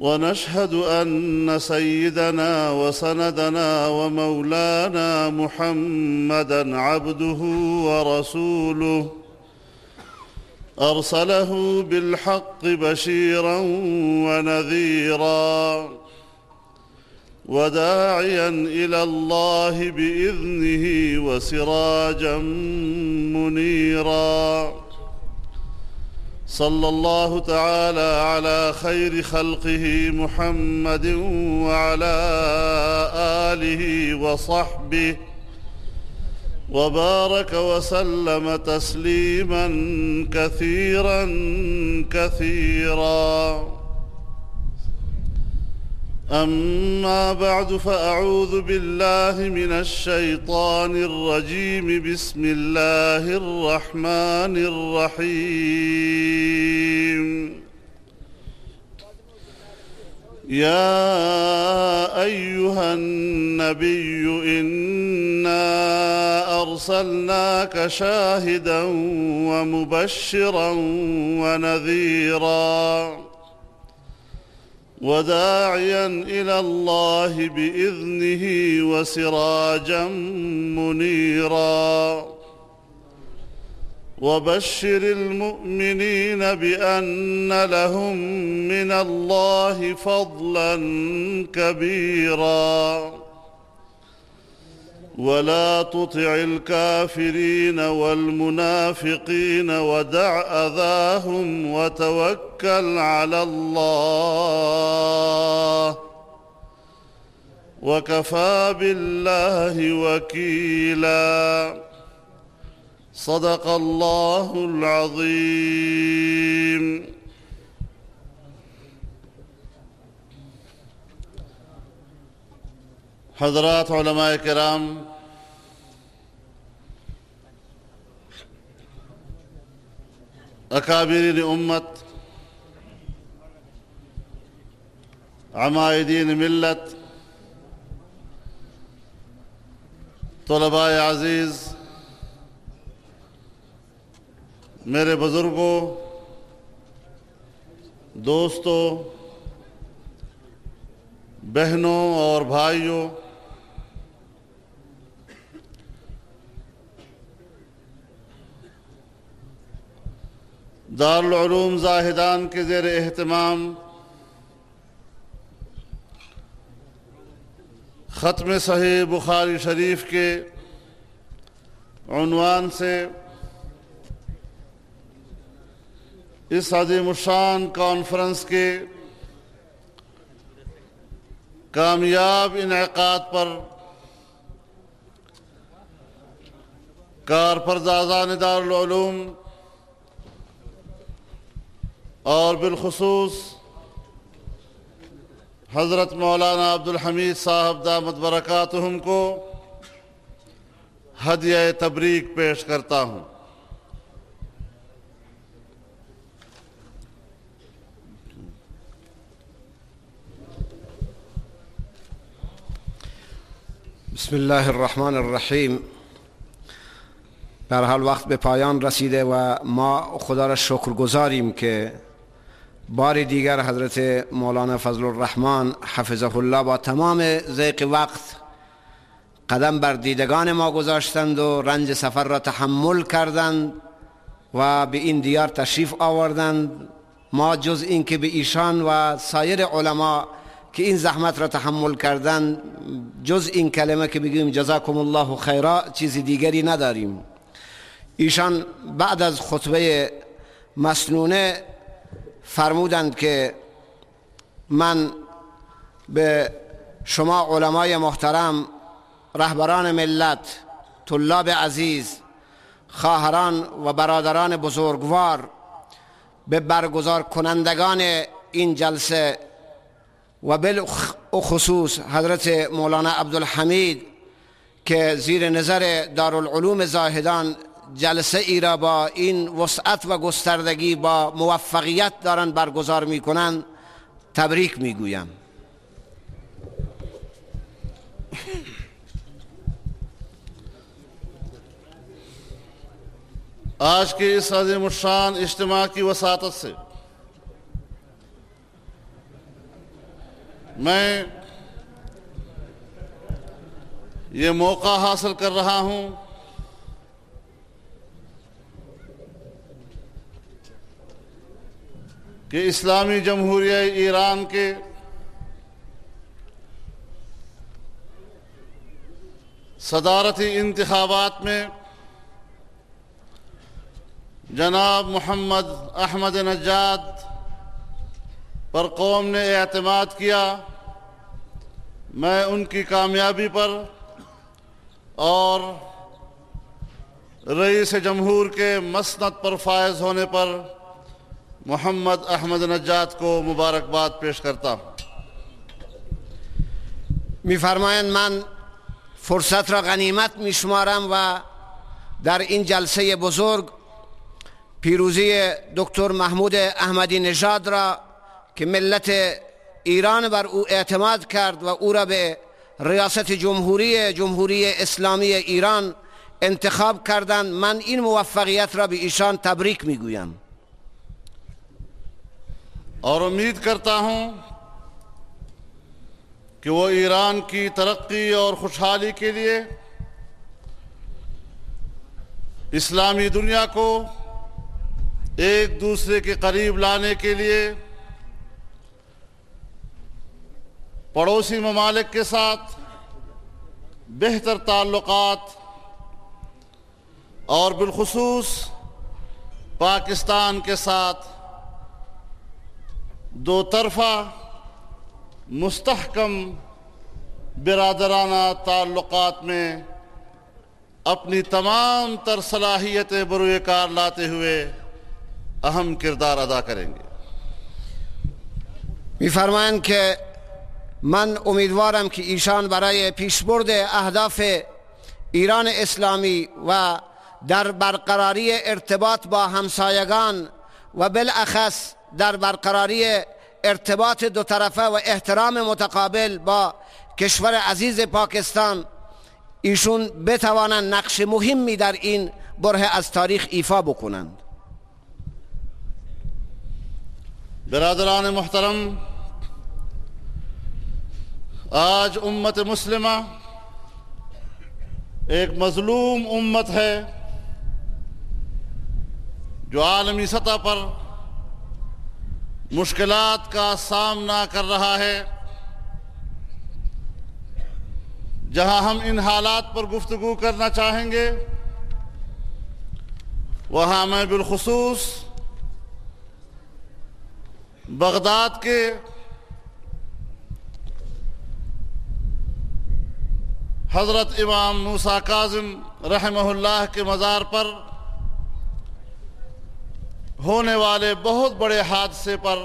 ونشهد أن سيدنا وسندنا ومولانا محمدا عبده ورسوله. أرسله بالحق بشيرا ونذيرا وداعيا إلى الله بإذنه وسراجا منيرا. صلى الله تعالى على خير خلقه محمد وعلى آله وصحبه وبارك وسلم تسليما كثيرا كثيرا أما بعد فأعوذ بالله من الشيطان الرجيم. بسم الله الرحمن الرحيم. يا أيها النبي إنا أرسلناك شاهدا ومبشرا ونذيرا. وداعيا إلى الله بإذنه وسراجا منيرا. وبشر المؤمنين بأن لهم من الله فضلا كبيرا. ولا تطع الكافرين والمنافقين ودع أذاهم وتوكل على الله. وكفى بالله وكيلا. صدق الله العظيم. حضرات علماء کرام، اکابرین امت، عمائدین ملت، طلباء عزیز، میرے بزرگوں، دوستوں، بہنوں اور بھائیوں دارالعلوم زاہدان کے زیر اہتمام، ختم صحیح بخاری شریف کے عنوان سے اس عظیم الشان کانفرنس کے کامیاب انعقاد پر کارپردازان دارالعلوم اور بالخصوص حضرت مولانا عبد الحمید صاحب دامت برکاتہم کو ہدیہ تبریک پیش کرتا ہوں۔ بسم الله الرحمن الرحیم در حال وقت به پایان رسیده و ما خدا را شکر گذاریم که بار دیگر حضرت مولانا فضل الرحمن حفظه الله با تمام ذیق وقت قدم بر دیدگان ما گذاشتند و رنج سفر را تحمل کردند و به این دیار تشریف آوردند. ما جز این که به ایشان و سایر علما که این زحمت را تحمل کردند جز این کلمه که بگیم جزاکم الله خیرا چیز دیگری نداریم. ایشان بعد از خطبه مسنونه فرمودند که من به شما علمای محترم رهبران ملت طلاب عزیز خواهران و برادران بزرگوار به برگزار کنندگان این جلسه و بالخصوص حضرت مولانا عبدالحمید که زیر نظر دارالعلوم زاهدان جلسه ای را با این وسعت و گستردگی با موفقیت دارن برگزار می‌کنن تبریک می‌گویم. آج کے اس عظیم الشان اجتماع کی وساطت سے میں یہ موقع حاصل کر رہا ہوں کہ اسلامی جمہوریہ ایران کے صدارتی انتخابات میں جناب محمد احمد نجاد پر قوم نے اعتماد کیا، میں ان کی کامیابی پر اور رئیس جمہور کے مسند پر فائز ہونے پر محمد احمد نجات کو مبارکباد پیش کرتا ہوں۔ میفرمایند من فرصت را غنیمت میشمارم و در این جلسه بزرگ پیروزی دکتر محمود احمدی نژاد را که ملت ایران بر او اعتماد کرد و او را به ریاست جمهوری جمهوری اسلامی ایران انتخاب کردند من این موفقیت را به ایشان تبریک می‌گویم. اور امید کرتا ہوں کہ وہ ایران کی ترقی اور خوشحالی کے لیے اسلامی دنیا کو ایک دوسرے کے قریب لانے کے لیے پڑوسی ممالک کے ساتھ بہتر تعلقات اور بالخصوص پاکستان کے ساتھ دو طرفہ مستحکم برادرانہ تعلقات میں اپنی تمام تر صلاحیتیں بروئے کار لاتے ہوئے اہم کردار ادا کریں گے۔ میفرمایند که من امیدوارم که ایشان برای پیشبرد اهداف ایران اسلامی و در برقراری ارتباط با همسایگان و بالاخص در برقراری ارتباط دو طرفه و احترام متقابل با کشور عزیز پاکستان ایشون بتوانند نقش مهمی در این بره از تاریخ ایفا بکنند. برادران محترم آج امت مسلمہ ایک مظلوم امت ہے جو عالمی سطح پر مشکلات کا سامنا کر رہا ہے۔ جہاں ہم ان حالات پر گفتگو کرنا چاہیں گے، وہاں میں بالخصوص بغداد کے حضرت امام موسیٰ کاظم رحمہ اللہ کے مزار پر ہونے والے بہت بڑے حادثے پر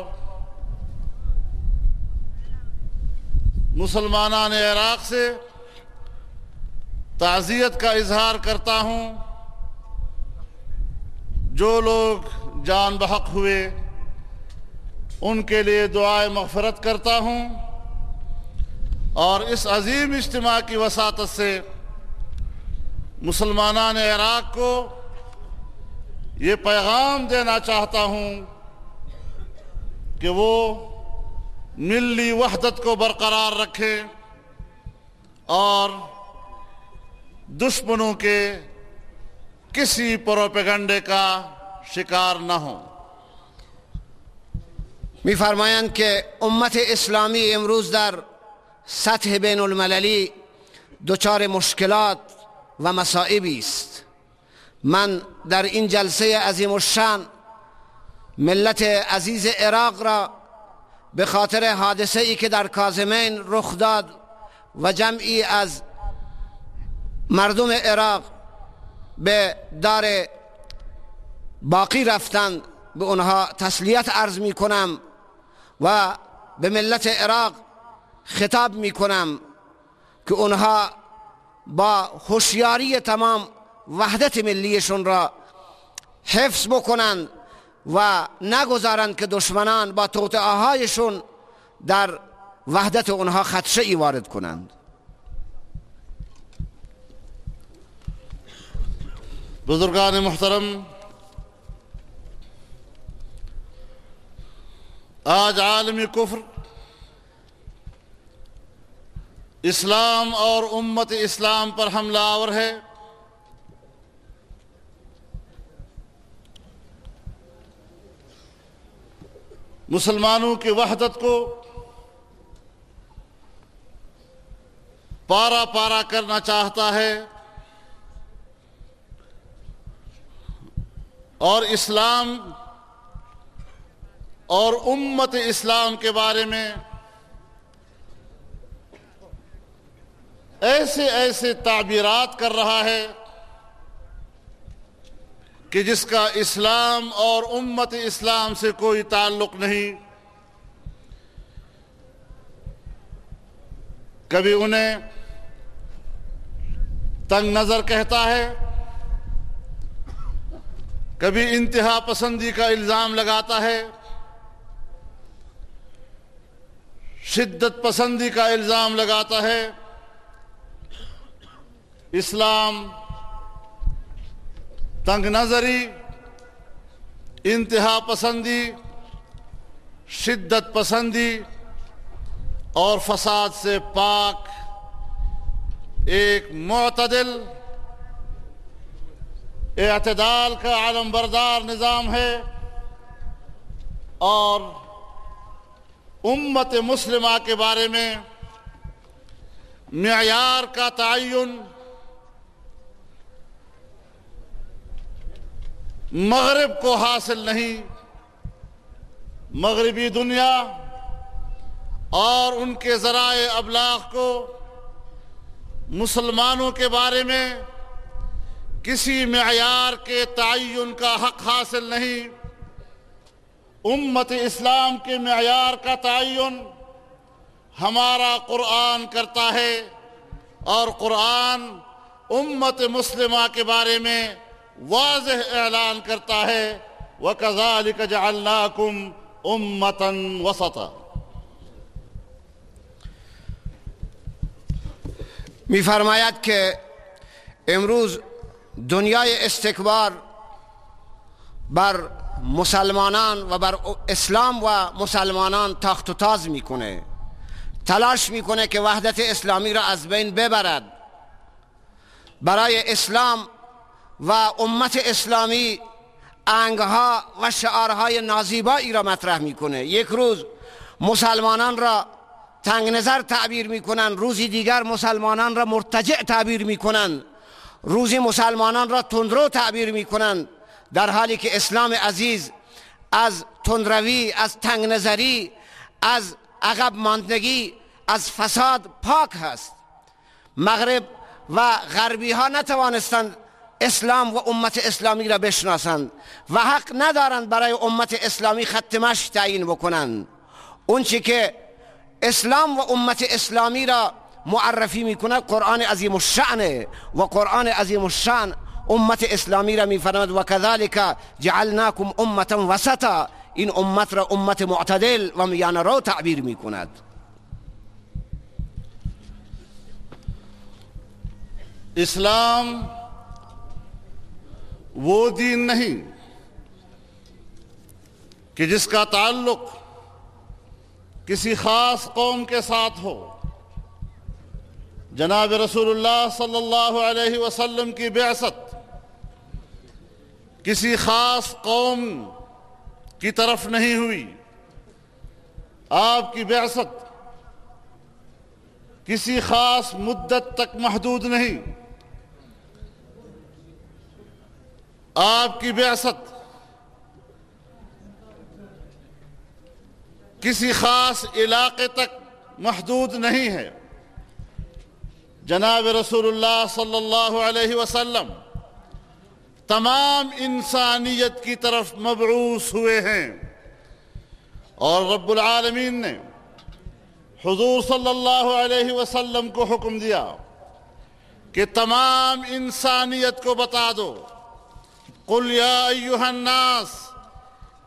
مسلمانان عراق سے تعزیت کا اظہار کرتا ہوں۔ جو لوگ جان بحق ہوئے، ان کے لیے دعائے مغفرت کرتا ہوں۔ اور اس عظیم اجتماع کی وساطت سے مسلمانان عراق کو یہ پیغام دینا چاہتا ہوں کہ وہ ملی وحدت کو برقرار رکھے اور دشمنوں کے کسی پروپیگنڈے کا شکار نہ ہوں۔ میفرمایند که امت اسلامی امروز در سطح بین المللی دچار مشکلات و مصائبی است۔ من در این جلسه عظیم الشان ملت عزیز عراق را به خاطر حادثه ای که در کازمین رخ داد و جمعی از مردم عراق به دار باقی رفتند به اونها تسلیت عرض می کنم و به ملت عراق خطاب می کنم که اونها با هوشیاری تمام وحدت ملیشون را حفظ بکنند و نگذارند که دشمنان با توطعه در وحدت اونها خدشه ای وارد کنند. بزرگان محترم آج عالمی کفر اسلام اور امت اسلام پر حملہ آور ہے۔ مسلمانوں کی وحدت کو پارا پارا کرنا چاہتا ہے اور اسلام اور امت اسلام کے بارے میں ایسے ایسے تعبیرات کر رہا ہے کہ جس کا اسلام اور امت اسلام سے کوئی تعلق نہیں، کبھی انہیں تنگ نظر کہتا ہے، کبھی انتہا پسندی کا الزام لگاتا ہے، شدت پسندی کا الزام لگاتا ہے، اسلام تنگ نظری، انتہا پسندی، شدت پسندی اور فساد سے پاک ایک معتدل اعتدال کا عالم بردار نظام ہے اور امت مسلمہ کے بارے میں معیار کا تعین مغرب کو حاصل نہیں، مغربی دنیا اور ان کے ذرائع ابلاغ کو، مسلمانوں کے بارے میں کسی معیار کے تعین کا حق حاصل نہیں، امت اسلام کے معیار کا تعین ہمارا قرآن کرتا ہے اور قرآن امت مسلمہ کے بارے میں واضح اعلان کرتا ہے وَكَذَلِكَ جَعَلْنَاكُمْ أُمَّةً وَسَطًا۔ میفرماید که امروز دنیای استکبار بر مسلمانان و بر اسلام و مسلمانان تخت و تاز می‌کنه تلاش می‌کنه که وحدت اسلامی را از بین ببرد. برای اسلام و امت اسلامی انگها و شعارهای نازیبایی را مطرح می‌کنه. یک روز مسلمانان را تنگ نظر تعبیر می‌کنن روزی دیگر مسلمانان را مرتجع تعبیر می‌کنن روزی مسلمانان را تندرو تعبیر می‌کنن در حالی که اسلام عزیز از تندروی از تنگ نظری از عقب ماندگی از فساد پاک هست. مغرب و غربی ها نتوانستند اسلام و امت اسلامی را بشناسند و حق ندارند برای امت اسلامی خط مشی تعیین بکنند. اون که اسلام و امت اسلامی را معرفی می‌کنه قرآن عظیم الشعنه و قرآن عظیم الشعن امت اسلامی را میفرماد و کذالک جعلناکم امتا وسطا. این امت را امت معتدل و میان رو تعبیر می‌کند. اسلام وہ دین نہیں کہ جس کا تعلق کسی خاص قوم کے ساتھ ہو۔ جناب رسول اللہ صلی اللہ علیہ وسلم کی بعثت کسی خاص قوم کی طرف نہیں ہوئی۔ آپ کی بعثت کسی خاص مدت تک محدود نہیں۔ آپ کی بعثت کسی خاص علاقے تک محدود نہیں ہے۔ جناب رسول اللہ صلی اللہ علیہ وسلم تمام انسانیت کی طرف مبعوث ہوئے ہیں۔ اور رب العالمین نے حضور صلی اللہ علیہ وسلم کو حکم دیا کہ تمام انسانیت کو بتا دو۔ قل يا أيها الناس،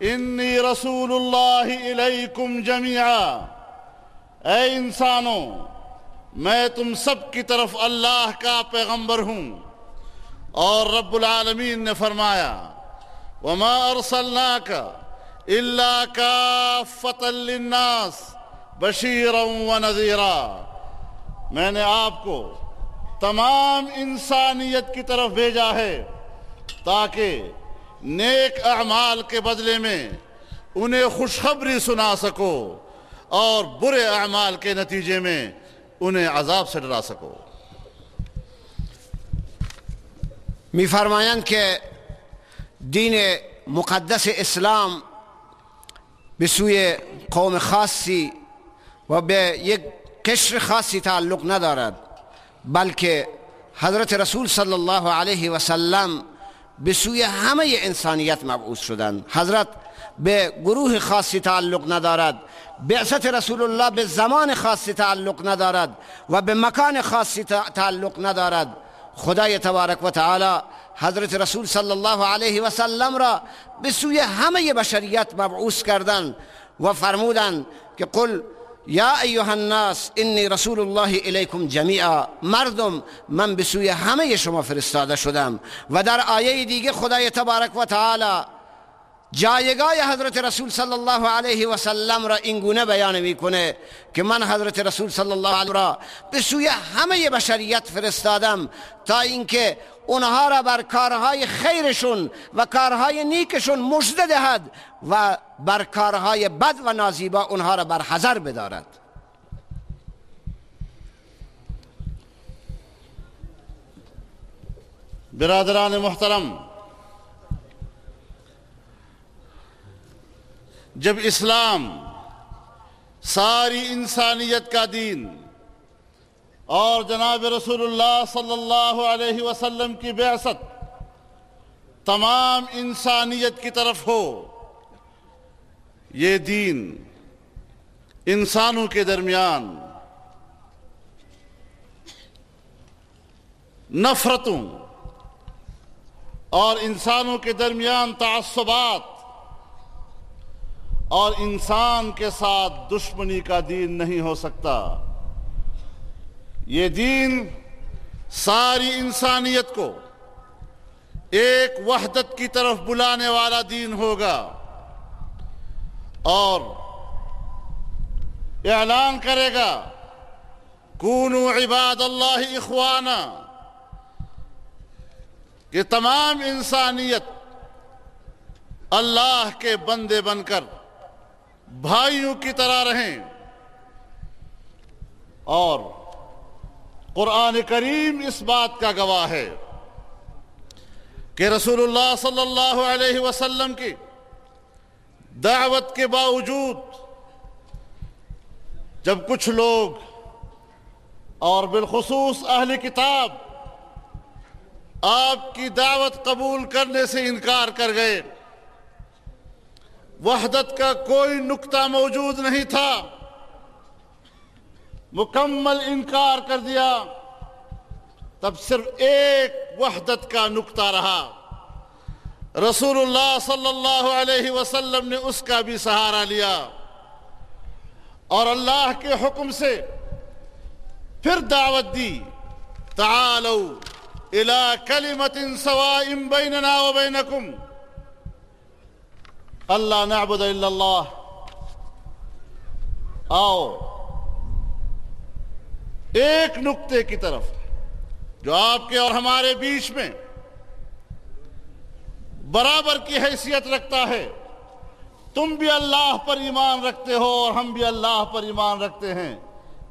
إني رسول الله إليكم جميعا. اے انسانوں میں تم سب کی طرف اللہ کا پیغمبر ہوں۔ اور رب العالمین نے فرمایا، وما ارسلناك الا كافة للناس بشيرا ونذيرا۔ میں نے آپ کو تمام انسانیت کی طرف بھیجا ہے۔ تاکہ نیک اعمال کے بدلے میں انہیں خوشخبری سنا سکو اور برے اعمال کے نتیجے میں انہیں عذاب سے ڈرا سکو۔ میفرمایند که دین مقدس اسلام به سوی قوم خاصی و به یک قشر خاصی تعلق ندارد، بلکه حضرت رسول صلی الله علیه و سلم به سوی همه انسانیت مبعوث شدند حضرت به گروه خاصی تعلق ندارد بعثت رسول الله به زمان خاصی تعلق ندارد و به مکان خاصی تعلق ندارد. خدای تبارک و تعالی حضرت رسول صلی الله علیه و سلم را به سوی همه بشریت مبعوث کردند و فرمودند که قل یا ایها الناس انی رسول الله الیکم جمیعا مردم من به سوی همه شما فرستاده شدم. و در آیه دیگه خدای تبارک و تعالی جایگاه حضرت رسول صلی الله علیه و سلم را اینگونه بیان می‌کنه که من حضرت رسول صلی الله علیه را به سوی همه بشریت فرستادم تا اینکه اونها را بر کارهای خیرشون و کارهای نیکشون مژده دهد و بر کارهای بد و نازیبا اونها را بر حذر بدارد. برادران محترم جب اسلام ساری انسانیت کا دین اور جناب رسول اللہ صلی اللہ علیہ وسلم کی بعثت تمام انسانیت کی طرف ہو، یہ دین انسانوں کے درمیان نفرتوں اور انسانوں کے درمیان تعصبات اور انسان کے ساتھ دشمنی کا دین نہیں ہو سکتا۔ یہ دین ساری انسانیت کو ایک وحدت کی طرف بلانے والا دین ہوگا۔ اور اعلان کرے گا کونو عباد اللہ اخوانا کہ تمام انسانیت اللہ کے بندے بن کر بھائیوں کی طرح رہیں۔ اور قرآن کریم اس بات کا گواہ ہے کہ رسول اللہ صلی اللہ علیہ وسلم کی دعوت کے باوجود جب کچھ لوگ اور بالخصوص اہل کتاب آپ کی دعوت قبول کرنے سے انکار کر گئے وحدت کا کوئی نقطہ موجود نہیں تھا۔ مکمل انکار کر دیا۔ تب صرف ایک وحدت کا نقطہ رہا۔ رسول اللہ صلی اللہ علیہ وسلم نے اس کا بھی سہارا لیا۔ اور اللہ کے حکم سے پھر دعوت دی۔ تعالوا الى کلمت سوائم بیننا و بینکم۔ اللہ نعبد الا اللہ آؤ. ایک نقطے کی طرف جو آپ کے اور ہمارے بیچ میں برابر کی حیثیت رکھتا ہے، تم بھی اللہ پر ایمان رکھتے ہو اور ہم بھی اللہ پر ایمان رکھتے ہیں۔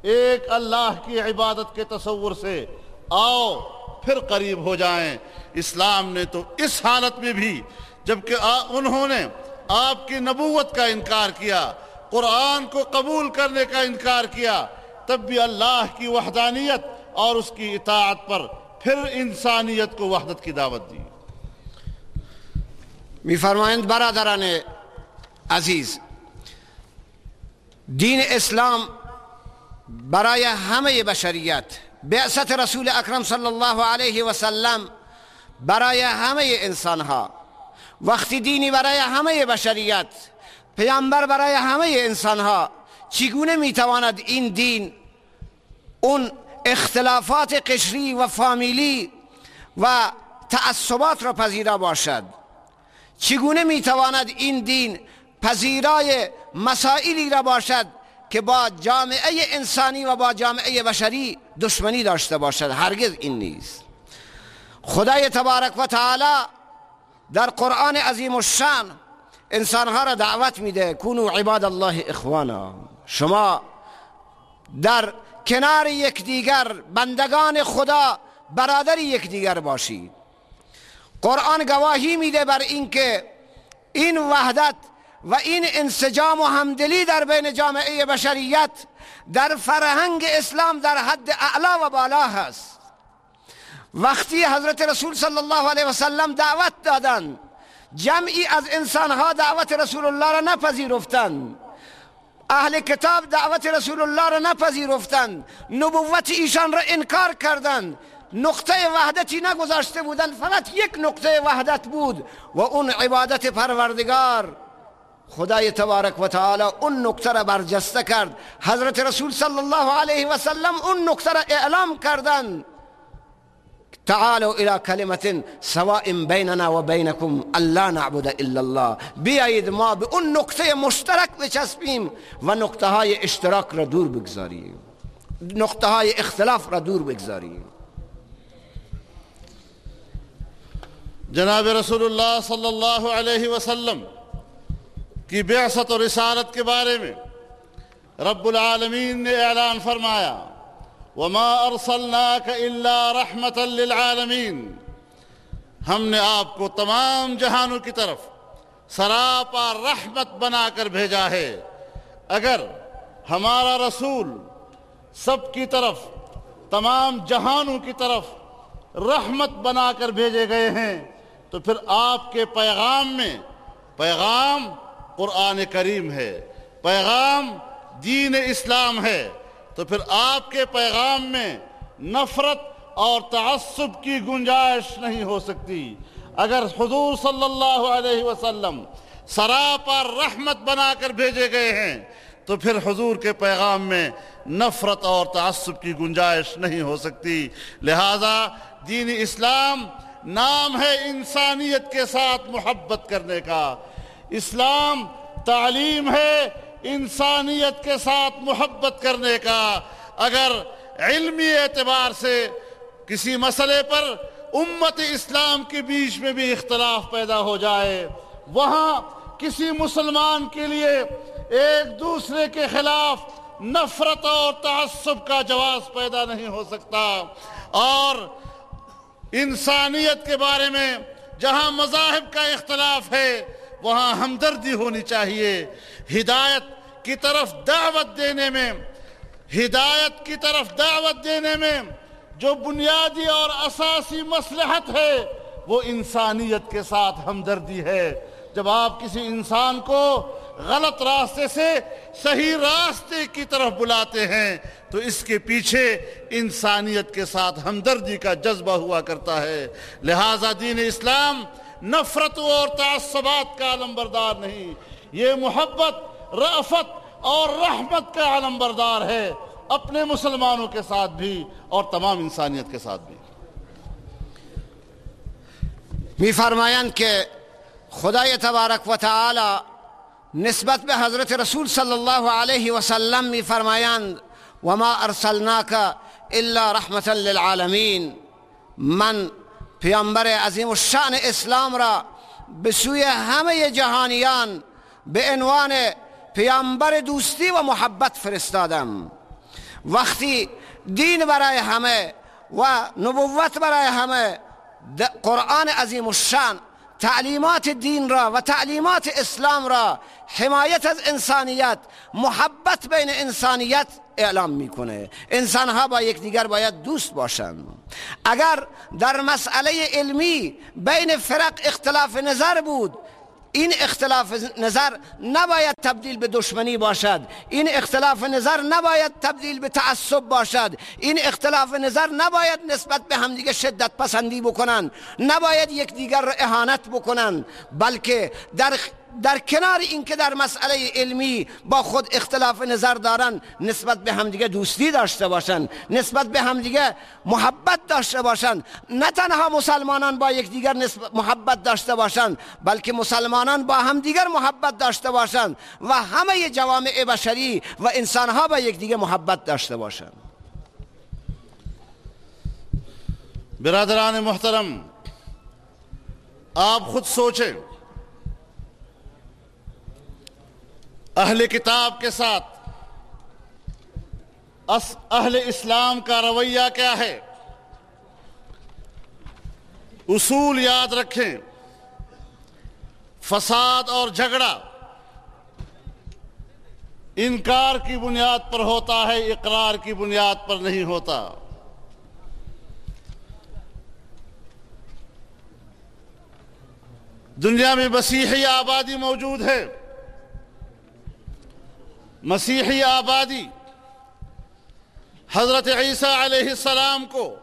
ایک اللہ کی عبادت کے تصور سے آؤ، پھر قریب ہو جائیں۔ اسلام نے تو اس حالت میں بھی، جبکہ انہوں نے آپ کی نبوت کا انکار کیا، قرآن کو قبول کرنے کا انکار کیا، تب بھی اللہ کی وحدانیت اور اس کی اطاعت پر پھر انسانیت کو وحدت کی دعوت دی۔ میفرمایند برادران عزیز، دین اسلام برای همه بشریت بعثت رسول اکرم صلی الله علیه و سلم برای همه انسان ها وقتی دینی برای همه بشریت پیامبر برای همه انسان ها چگونه می‌تواند این دین اون اختلافات قشری و فامیلی و تعصبات را پذیرا باشد؟ چگونه می‌تواند این دین پذیرای مسائلی را باشد که با جامعه انسانی و با جامعه بشری دشمنی داشته باشد؟ هرگز این نیست. خدای تبارک و تعالی در قرآن عظیم الشان انسانها را دعوت میده کونو عباد الله اخوانا. شما در کنار یکدیگر بندگان خدا برادر یکدیگر باشید قرآن گواهی میده بر اینکه این وحدت و این انسجام و همدلی در بین جامعه بشریت در فرهنگ اسلام در حد اعلا و بالا هست. وقتی حضرت رسول صلی الله علیه وسلم دعوت دادن جمعی از انسانها دعوت رسول الله را نپذیرفتند اهل کتاب دعوت رسول الله را نپذیرفتند نبوت ایشان را انکار کردند نقطه وحدتی نگذاشته بودند فقط یک نقطه وحدت بود. و اون عبادت پروردگار خدای تبارک و تعالی اون نقطه را برجسته کرد. حضرت رسول صلی الله علیه و سلم اون نقطه را اعلام کردند تعالوا إلى كلمة سواء بيننا وبينكم ألا نعبد إلا الله. بیایید ما اون نقطة مشترک بچسبیم و نقطه های اشتراک را دور نقطة های اختلاف را دور جناب رسول اللہ صلی اللہ علیہ وسلم کی بعثت اور رسالت کے بارے میں رب العالمین نے إعلان فرمایا وما ارسلناک الا رحمتا للعالمین ہم نے آپ کو تمام جہانوں کی طرف سراپا رحمت بنا کر بھیجا ہے۔ اگر ہمارا رسول سب کی طرف، تمام جہانوں کی طرف رحمت بنا کر بھیجے گئے ہیں، تو پھر آپ کے پیغام میں، پیغام قرآن کریم ہے، پیغام دین اسلام ہے۔ تو پھر آپ کے پیغام میں نفرت اور تعصب کی گنجائش نہیں ہو سکتی۔ اگر حضور صلی اللہ علیہ وسلم سراپا رحمت بنا کر بھیجے گئے ہیں، تو پھر حضور کے پیغام میں نفرت اور تعصب کی گنجائش نہیں ہو سکتی۔ لہذا دین اسلام نام ہے انسانیت کے ساتھ محبت کرنے کا۔ اسلام تعلیم ہے انسانیت کے ساتھ محبت کرنے کا اگر علمی اعتبار سے کسی مسئلے پر امت اسلام کے بیچ میں بھی اختلاف پیدا ہو جائے، وہاں کسی مسلمان کے لیے ایک دوسرے کے خلاف نفرت اور تعصب کا جواز پیدا نہیں ہو سکتا۔ اور انسانیت کے بارے میں جہاں مذاہب کا اختلاف ہے، وہاں ہمدردی ہونی چاہیے۔ ہدایت کی طرف دعوت دینے میں، ہدایت کی طرف دعوت دینے میں جو بنیادی اور اساسی مسلحت ہے، وہ انسانیت کے ساتھ ہمدردی ہے۔ جب آپ کسی انسان کو غلط راستے سے صحیح راستے کی طرف بلاتے ہیں، تو اس کے پیچھے انسانیت کے ساتھ ہمدردی کا جذبہ ہوا کرتا ہے۔ لہٰذا دین اسلام نفرت اور تعصبات کا علم بردار نہیں، یہ محبت رفت اور رحمت کا علم بردار ہے اپنے مسلمانوں کے ساتھ بھی اور تمام انسانیت کے ساتھ بھی۔ می فرمایند که خدای تبارک و تعالی نسبت به حضرت رسول صلی الله علیه و سلم می فرمایند و ما ارسلناک الا رحمتا للعالمین. من پیامبر عظیم الشان اسلام را به سوی همه جهانیان به عنوان پیامبر دوستی و محبت فرستادم. وقتی دین برای همه و نبوت برای همه قرآن عظیم الشان تعلیمات دین را و تعلیمات اسلام را حمایت از انسانیت محبت بین انسانیت اعلام می‌کنه. انسان ها با یکدیگر باید دوست باشند اگر در مسئله علمی بین فرق اختلاف نظر بود این اختلاف نظر نباید تبدیل به دشمنی باشد. این اختلاف نظر نباید تبدیل به تعصب باشد. این اختلاف نظر نباید نسبت به همدیگه شدت پسندی بکنن. نباید یکدیگر را اهانت بکنن بلکه در در کنار اینکه در مسئله علمی با خود اختلاف نظر دارن نسبت به همدیگه دوستی داشته باشن نسبت به همدیگه محبت داشته باشن. نه تنها مسلمانان با یکدیگر محبت داشته باشند بلکه مسلمانان با همدیگر محبت داشته باشند و همه جوامع بشری و انسانها با یکدیگر محبت داشته باشند برادران محترم آپ خود سوچیں۔ اہل کتاب کے ساتھ۔ اہل اسلام کا رویہ کیا ہے؟ اصول یاد رکھیں۔ فساد اور جھگڑا انکار کی بنیاد پر ہوتا ہے، اقرار کی بنیاد پر نہیں ہوتا۔ دنیا میں مسیحی آبادی موجود ہے۔ مسیحی آبادی۔ حضرت عیسیٰ علیہ السلام کو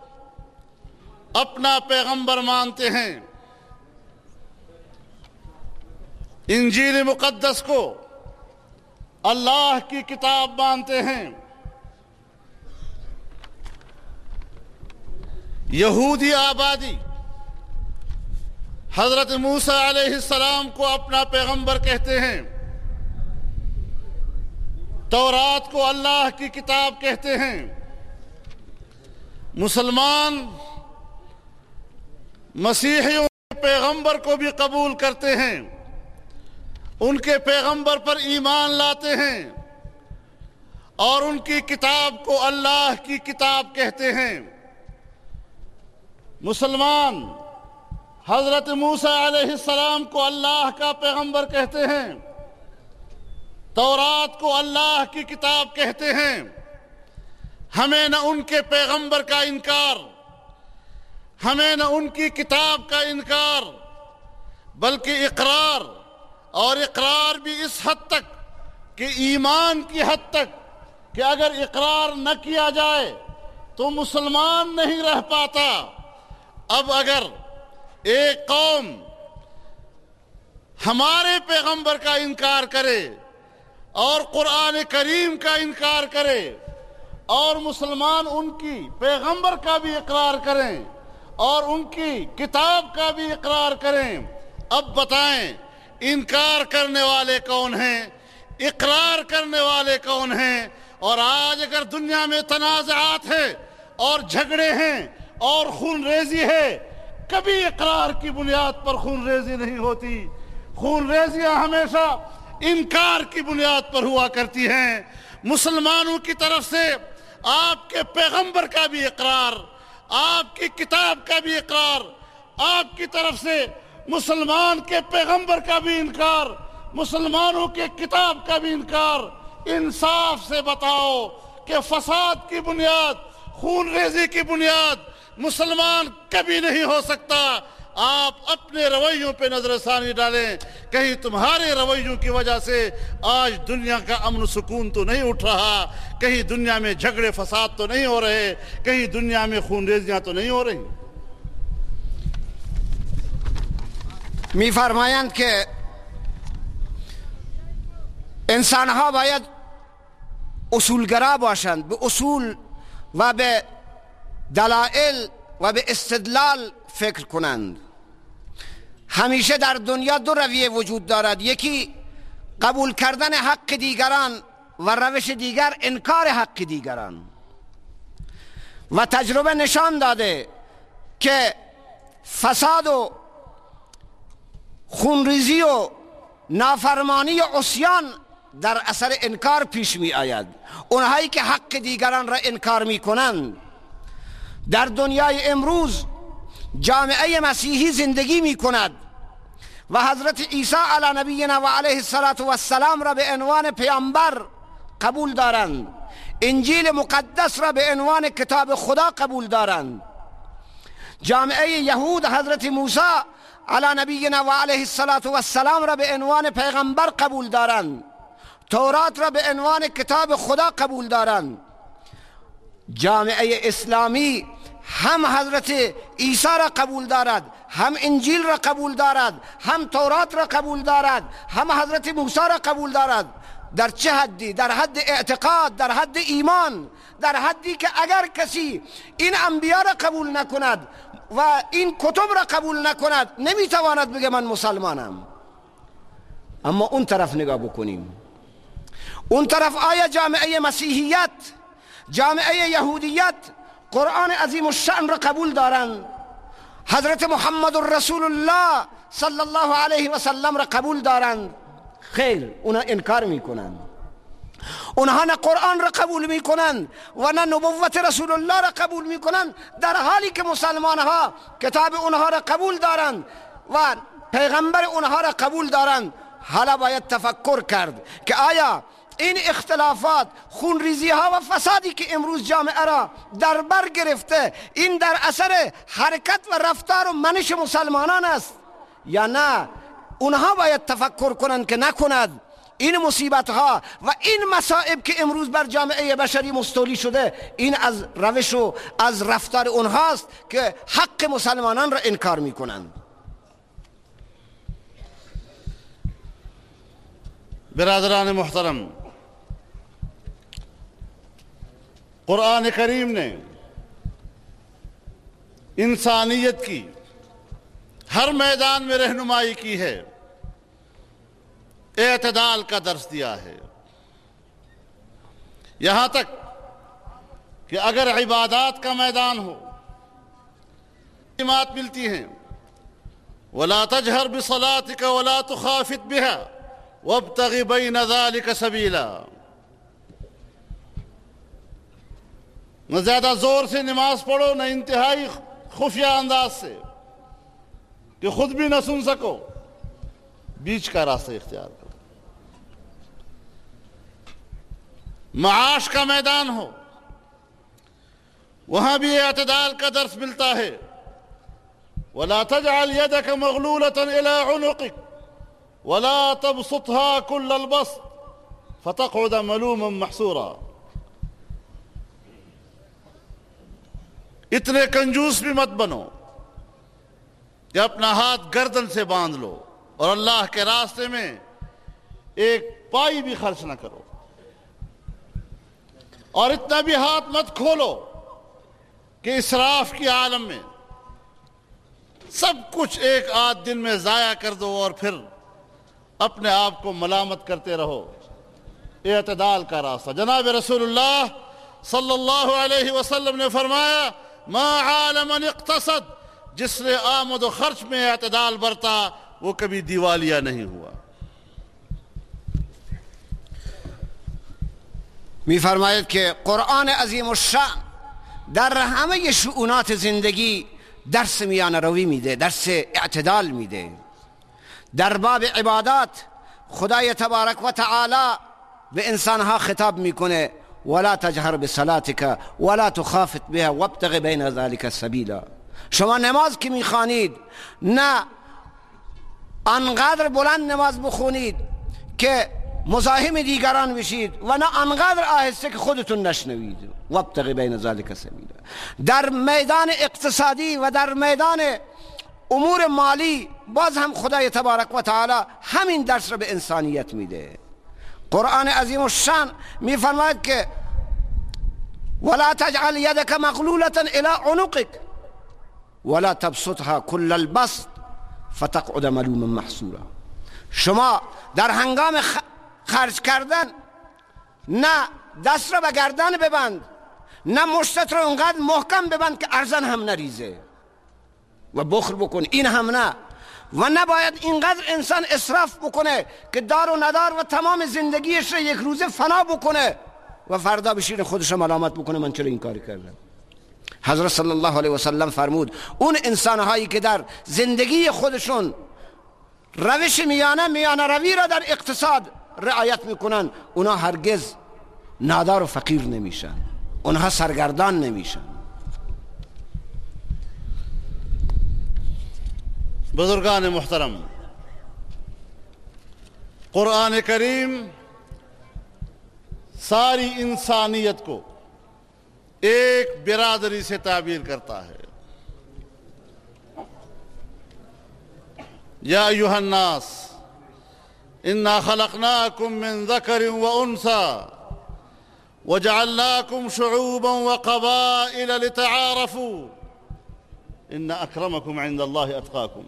اپنا پیغمبر مانتے ہیں۔ انجیل مقدس کو اللہ کی کتاب مانتے ہیں۔ یہودی آبادی۔ حضرت موسیٰ علیہ السلام کو اپنا پیغمبر کہتے ہیں۔ تورات کو اللہ کی کتاب کہتے ہیں۔ مسلمان مسیحیوں کے پیغمبر کو بھی قبول کرتے ہیں۔ ان کے پیغمبر پر ایمان لاتے ہیں۔ اور ان کی کتاب کو اللہ کی کتاب کہتے ہیں۔ مسلمان حضرت موسیٰ علیہ السلام کو اللہ کا پیغمبر کہتے ہیں۔ تورات کو اللہ کی کتاب کہتے ہیں۔ ہمیں نہ ان کے پیغمبر کا انکار، ہمیں نہ ان کی کتاب کا انکار، بلکہ اقرار، اور اقرار بھی اس حد تک کہ ایمان کی حد تک کہ اگر اقرار نہ کیا جائے تو مسلمان نہیں رہ پاتا۔ اب اگر ایک قوم ہمارے پیغمبر کا انکار کرے اور قرآن کریم کا انکار کرے اور مسلمان ان کی پیغمبر کا بھی اقرار کریں اور ان کی کتاب کا بھی اقرار کریں۔ اب بتائیں، انکار کرنے والے کون ہیں؟ اقرار کرنے والے کون ہیں؟ اور آج اگر دنیا میں تنازعات ہیں اور جھگڑے ہیں اور خون ریزی ہے، کبھی اقرار کی بنیاد پر خون ریزی نہیں ہوتی۔ خون ریزیاں ہمیشہ انکار کی بنیاد پر ہوا کرتی ہیں۔ مسلمانوں کی طرف سے آپ کے پیغمبر کا بھی اقرار، آپ کی کتاب کا بھی اقرار، آپ کی طرف سے مسلمان کے پیغمبر کا بھی انکار، مسلمانوں کے کتاب کا بھی انکار۔ انصاف سے بتاؤ کہ فساد کی بنیاد، خون ریزی کی بنیاد مسلمان کبھی نہیں ہو سکتا۔ آپ اپنے رویوں پہ نظر ثانی ڈالیں۔ کہیں تمہارے رویوں کی وجہ سے آج دنیا کا امن سکون تو نہیں اٹھ رہا۔ کہیں دنیا میں جھگڑے فساد تو نہیں ہو رہے۔ کہیں دنیا میں خون ریزیاں تو نہیں ہو رہی۔ می فرمایند که انسان ها باید اصولگرا باشند، به اصول و به دلائل و به استدلال فکر کنند۔ همیشه در دنیا دو رویه وجود دارد. یکی قبول کردن حق دیگران و روش دیگر انکار حق دیگران. و تجربه نشان داده که فساد و خونریزی و نافرمانی و عصیان در اثر انکار پیش می آید. اونهایی که حق دیگران را انکار می کنند. در دنیای امروز جامعه مسیحی زندگی می کند. و حضرت عیسی علی نبینا و علیه السلام را به عنوان پیامبر قبول دارند. انجیل مقدس را به عنوان کتاب خدا قبول دارند. جامعه یهود حضرت موسی علی نبینا و علیه السلام را به عنوان پیغمبر قبول دارند. تورات را به عنوان کتاب خدا قبول دارند. جامعه اسلامی هم حضرت عیسی را قبول دارد. هم انجیل را قبول دارد هم تورات را قبول دارد هم حضرت موسی را قبول دارد. در چه حدی؟ در حد اعتقاد در حد ایمان در حدی که اگر کسی این انبیا را قبول نکند و این کتب را قبول نکند نمی‌تواند بگه من مسلمانم. اما اون طرف نگاه بکنیم. اون طرف آیا جامعه مسیحیت جامعه یهودیت قرآن عظیم الشأن را قبول دارند. حضرت محمد رسول الله صلی الله علیه و سلم را قبول دارند. خیر اونا انکار می‌کنند. اونها نه قرآن را قبول می‌کنند و نه نبوت رسول الله را قبول می‌کنند. در حالی که مسلمان ها کتاب اونها را قبول دارند و پیغمبر اونها را قبول دارند حالا باید تفکر کرد که آیا این اختلافات خونریزی ها و فسادی که امروز جامعه را در بر گرفته این در اثر حرکت و رفتار و منش مسلمانان است یا نه؟ اونها باید تفکر کنند که نکند. این مصیبت ها و این مصائب که امروز بر جامعه بشری مستولی شده این از روش و از رفتار اونهاست که حق مسلمانان را انکار می‌کنند. برادران محترم قرآن کریم نے انسانیت کی ہر میدان میں رہنمائی کی ہے، اعتدال کا درس دیا ہے۔ یہاں تک کہ اگر عبادات کا میدان ہو تعلیمات ملتی ہیں، ولا تجہر بصلاتك ولا تخافت بها وابتغ بين ذلك سبيلا۔ نہ زیادہ زور سے نماز پڑھو، نہ انتہائی خفیہ انداز سے۔ کہ خود بھی نہ سن سکو۔ بیچ کا راستہ اختیار کرو۔ معاش کا میدان ہو۔ وہاں بھی اعتدال کا درس ملتا ہے۔ وَلَا تَجْعَلْ يَدَكَ مَغْلُولَةً إِلَىٰ عُنُقِكَ وَلَا تَبْسُطْهَا كُلَّ الْبَسْطِ فَتَقْعُدَ مَلُومًا مَحْسُورًا اتنے کنجوس بھی مت بنو کہ اپنا ہاتھ گردن سے باندھ لو اور اللہ کے راستے میں ایک پائی بھی خرچ نہ کرو اور اتنا بھی ہاتھ مت کھولو کہ اسراف کی عالم میں سب کچھ ایک آدھ دن میں ضائع کر دو اور پھر اپنے آپ کو ملامت کرتے رہو اعتدال کا راستہ جناب رسول اللہ صلی اللہ علیہ وسلم نے فرمایا ما عالمن اقتصد جس نے آمد و خرچ میں اعتدال برتا وہ کبھی دیوالیہ نہیں ہوا۔ میفرماید که قرآن عظیم الشأن در همه شؤونات زندگی درس میان روی میده درس اعتدال میده. در باب عبادات خدای تبارک و تعالی به انسانها خطاب می‌کنه ولا تجهر بصلاتك ولا تخافت بها وابتغ بين ذلك السبيلا شما نماز که می‌خوانید نه انقدر بلند نماز بخونید که مزاحم دیگران بشید و نه انقدر آهسته که خودتون نشنوید. وابتغ بین ذلك سبیلا. در میدان اقتصادی و در میدان امور مالی باز هم خدای تبارک و تعالی همین درس رو به انسانیت میده. قرآن عظیم الشان میفرماید که ولا تجعل يدك مغلولة الى عنقك ولا تبسطها كل البسط فتقعد ملوما محصورا شما در هنگام خرج کردن نه دست را به گردن ببند نه مشتت را اونقدر محکم ببند که ارزن هم نریزه و بخل بکن این هم نه. و نباید اینقدر انسان اصراف بکنه که دار و ندار و تمام زندگیش را یک روزه فنا بکنه و فردا بشین خودش ملامت بکنه. من چرا این کاری کردم؟ حضرت صلی الله علیه و سلم فرمود اون انسان هایی که در زندگی خودشون روش میانه میانه روی را در اقتصاد رعایت می‌کنن اونا هرگز نادار و فقیر نمیشن. اونها سرگردان نمیشن. بزرگان محترم، قرآن کریم ساری انسانیت کو ایک برادری سے تعبیر کرتا ہے۔ یا ایوہ الناس، انا خلقناکم من ذکر و انسا وجعلناکم شعوبا وقبائل لتعارفوا۔ ان اکرمکم عند اللہ اتقاکم۔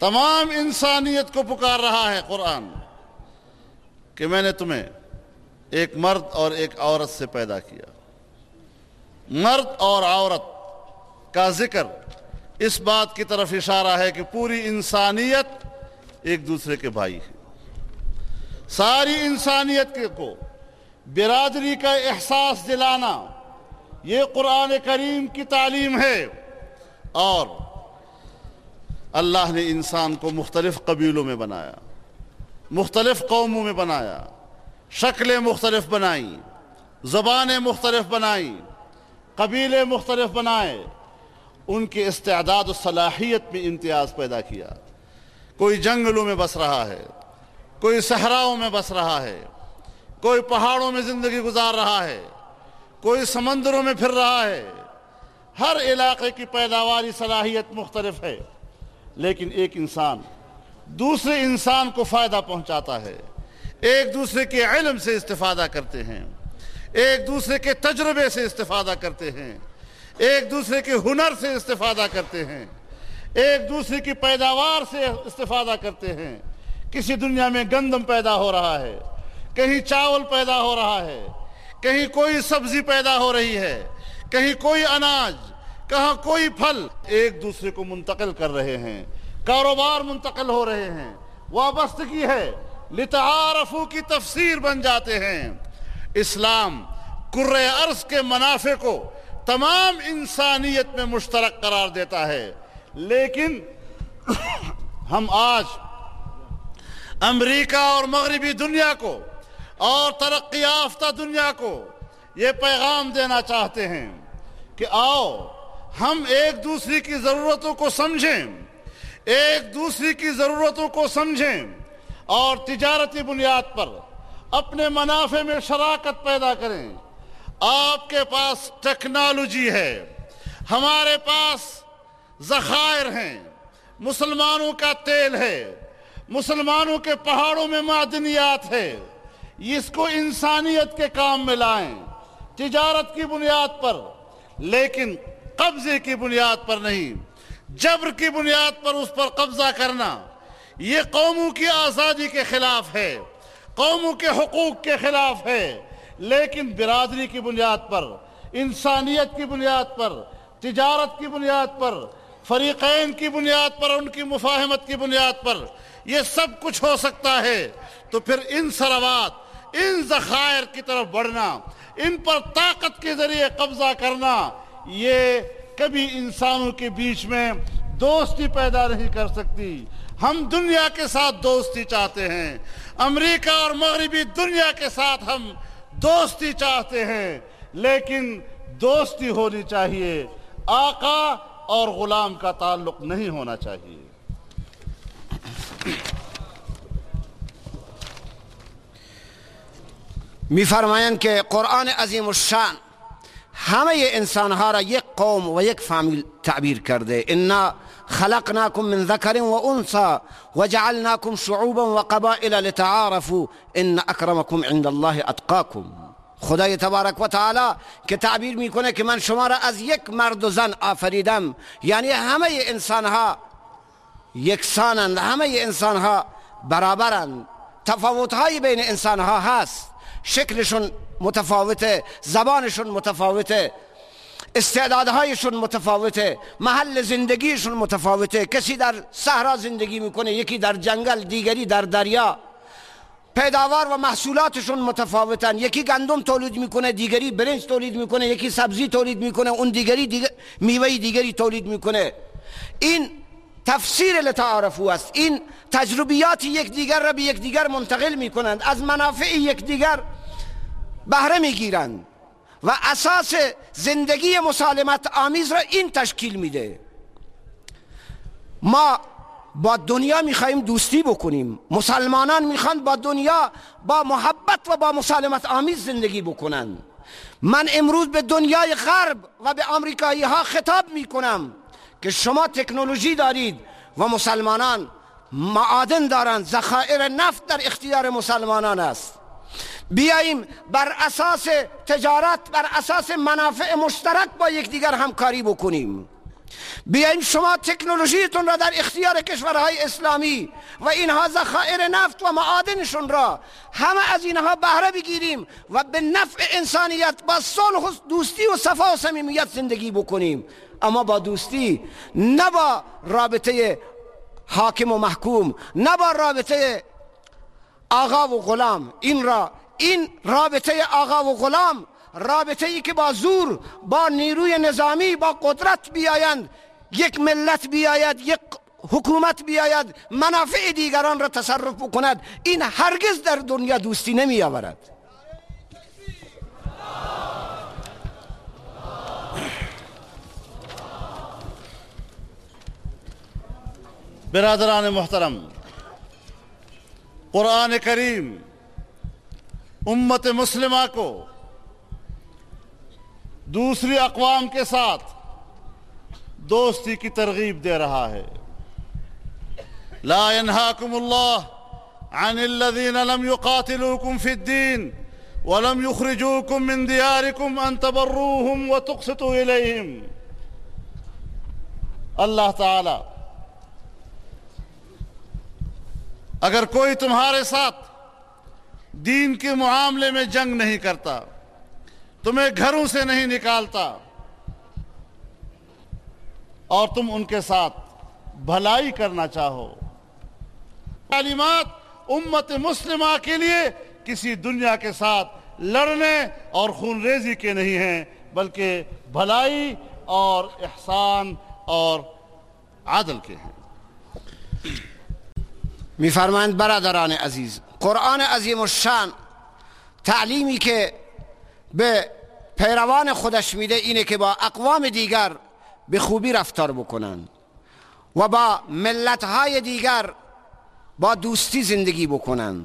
تمام انسانیت کو پکار رہا ہے قرآن کہ میں نے تمہیں ایک مرد اور ایک عورت سے پیدا کیا۔ مرد اور عورت کا ذکر اس بات کی طرف اشارہ ہے کہ پوری انسانیت ایک دوسرے کے بھائی ہے ساری انسانیت کو برادری کا احساس دلانا یہ قرآن کریم کی تعلیم ہے اور اللہ نے انسان کو مختلف قبیلوں میں بنایا، مختلف قوموں میں بنایا، شکلیں مختلف بنائیں، زبانیں مختلف بنائیں، قبیلے مختلف بنائے، ان کے استعداد و صلاحیت میں امتیاز پیدا کیا۔ کوئی جنگلوں میں بس رہا ہے، کوئی صحراؤں میں بس رہا ہے، کوئی پہاڑوں میں زندگی گزار رہا ہے، کوئی سمندروں میں پھر رہا ہے۔ ہر علاقے کی پیداواری صلاحیت مختلف ہے۔ لیکن ایک انسان دوسرے انسان کو فائدہ پہنچاتا ہے۔ ایک دوسرے کے علم سے استفادہ کرتے ہیں۔ ایک دوسرے کے تجربے سے استفادہ کرتے ہیں۔ ایک دوسرے کے ہنر سے استفادہ کرتے ہیں۔ ایک دوسرے کی پیداوار سے استفادہ کرتے ہیں۔ کسی دنیا میں گندم پیدا ہو رہا ہے۔ کہیں چاول پیدا ہو رہا ہے۔ کہیں کوئی سبزی پیدا ہو رہی ہے۔ کہیں کوئی اناج۔ کہاں کوئی پھل ایک دوسرے کو منتقل کر رہے ہیں، کاروبار منتقل ہو رہے ہیں۔ وابستگی ہے۔ لتعارفو کی تفسیر بن جاتے ہیں۔ اسلام عرض کے منافع کو تمام انسانیت میں مشترک قرار دیتا ہے۔ لیکن ہم آج امریکہ اور مغربی دنیا کو اور ترقی یافتہ دنیا کو یہ پیغام دینا چاہتے ہیں کہ آؤ ہم ایک دوسری کی ضرورتوں کو سمجھیں، ایک دوسری کی ضرورتوں کو سمجھیں اور تجارتی بنیاد پر اپنے منافع میں شراکت پیدا کریں۔ آپ کے پاس ٹیکنالوجی ہے، ہمارے پاس ذخائر ہیں، مسلمانوں کا تیل ہے، مسلمانوں کے پہاڑوں میں معدنیات ہے۔ اس کو انسانیت کے کام میں لائیں۔ تجارت کی بنیاد پر، لیکن قبضے کی بنیاد پر نہیں، جبر کی بنیاد پر اس پر قبضہ کرنا، یہ قوموں کی آزادی کے خلاف ہے، قوموں کے حقوق کے خلاف ہے، لیکن برادری کی بنیاد پر، انسانیت کی بنیاد پر، تجارت کی بنیاد پر، فریقین کی بنیاد پر، ان کی مفاہمت کی بنیاد پر یہ سب کچھ ہو سکتا ہے، تو پھر ان سروات ان ذخائر کی طرف بڑھنا، ان پر طاقت کے ذریعے قبضہ کرنا یہ کبھی انسانوں کے بیچ میں دوستی پیدا نہیں کر سکتی۔ ہم دنیا کے ساتھ دوستی چاہتے ہیں۔ امریکہ اور مغربی دنیا کے ساتھ ہم دوستی چاہتے ہیں۔ لیکن دوستی ہونی چاہیے۔ آقا اور غلام کا تعلق نہیں ہونا چاہیے۔ می فرمایند که قرآن عظیم الشان همه انسان ها را یک قوم و یک فامیل تعبیر کرده. انا خلقناكم من ذكر وانثى وجعلناكم شعوبا وقبائل لتعارفوا. ان اکرمکم عند الله اتقاكم خدای تبارک و تعالی که تعبیر میکنه که من شما را از یک مرد و زن آفریدم. یعنی همه انسان ها یکسانند همه انسان ها برابرند. تفاوت های بین انسان ها هست. شکلشون متفاوته زبانشون متفاوته استعدادهایشون متفاوته محل زندگیشون متفاوته. کسی در صحرا زندگی می‌کنه یکی در جنگل دیگری در دریا. پیداوار و محصولاتشون متفاوتن. یکی گندم تولید می‌کنه دیگری برنج تولید می‌کنه یکی سبزی تولید می‌کنه اون دیگری دیگر میوه دیگری تولید می‌کنه. این تفسیر لتعارفو است. این تجربیات یک دیگر را به یک دیگر منتقل می‌کنند. از منافع یک دیگر بهره می‌گیرند و اساس زندگی مسالمت آمیز را این تشکیل میده. ما با دنیا می‌خواهیم دوستی بکنیم. مسلمانان می‌خوان با دنیا با محبت و با مسالمت آمیز زندگی بکنند من امروز به دنیای غرب و به آمریکایی ها خطاب می‌کنم که شما تکنولوژی دارید و مسلمانان معادن دارند ذخایر نفت در اختیار مسلمانان است. بیاییم بر اساس تجارت بر اساس منافع مشترک با یکدیگر همکاری بکنیم. بیاییم شما تکنولوژیتون را در اختیار کشورهای اسلامی و اینها ذخایر نفت و معادنشون را همه از اینها بهره بگیریم و به نفع انسانیت با صلح و دوستی و صفا و صمیمیت زندگی بکنیم. اما با دوستی نه با رابطه حاکم و محکوم نه با رابطه آقا و غلام. این را این رابطه آقا و غلام رابطه ای که با زور با نیروی نظامی با قدرت بیایند یک ملت بیاید یک حکومت بیاید منافع دیگران را تصرف بکند. این هرگز در دنیا دوستی نمی آورد. برادران محترم قرآن کریم امت مسلمہ کو دوسری اقوام کے ساتھ دوستی کی ترغیب دے رہا ہے۔ لا ينهاكم الله عن الذين لم يقاتلوكم في الدين ولم يخرجوكم من دياركم أن تبروهم وتقسطوا إليهم۔ اللہ تعالی، اگر کوئی تمہارے ساتھ دین کے معاملے میں جنگ نہیں کرتا، تمہیں گھروں سے نہیں نکالتا، اور تم ان کے ساتھ بھلائی کرنا چاہو۔ تعلیمات امت مسلمہ کے لیے کسی دنیا کے ساتھ لڑنے اور خون ریزی کے نہیں ہیں، بلکہ بھلائی اور احسان اور عادل کے ہیں۔ میفرمایند برادران عزیز قرآن عظیم الشان تعلیمی که به پیروان خودش میده اینه که با اقوام دیگر به خوبی رفتار بکنن و با ملتهای دیگر با دوستی زندگی بکنن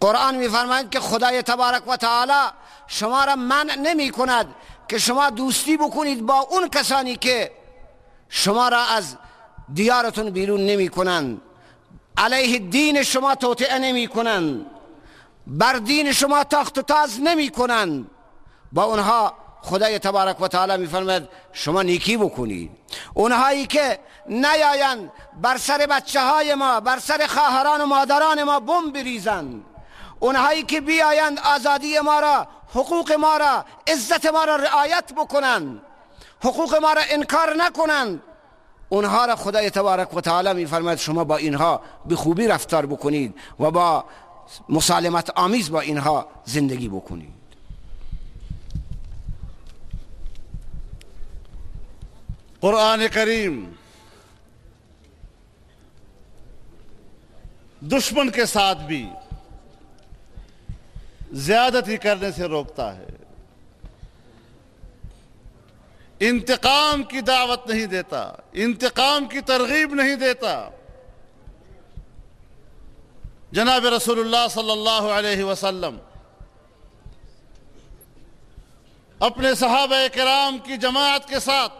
قرآن میفرماید که خدای تبارک و تعالی شما را منع نمی کند که شما دوستی بکنید با اون کسانی که شما را از دیارتون بیرون نمی کنند علیه دین شما توطعه نمی کنند. بر دین شما تخت و تاز نمی کنند. با اونها خدای تبارک و تعالی میفرماید شما نیکی بکنید اونهایی که نیایند بر سر بچه های ما بر سر خواهران و مادران ما بم بریزند. اونهایی که بیایند آزادی ما را حقوق ما را عزت ما را رعایت بکنند. حقوق ما را انکار نکنند. اونها را خدای تبارک و تعالی میفرماید شما با اینها به خوبی رفتار بکنید و با مسالمت آمیز با اینها زندگی بکنید. قرآن کریم دشمن کے ساتھ بھی زیادتی کرنے سے روکتا ہے۔ انتقام کی دعوت نہیں دیتا، انتقام کی ترغیب نہیں دیتا۔ جناب رسول اللہ صلی اللہ علیہ وسلم، اپنے صحابہ کرام کی جماعت کے ساتھ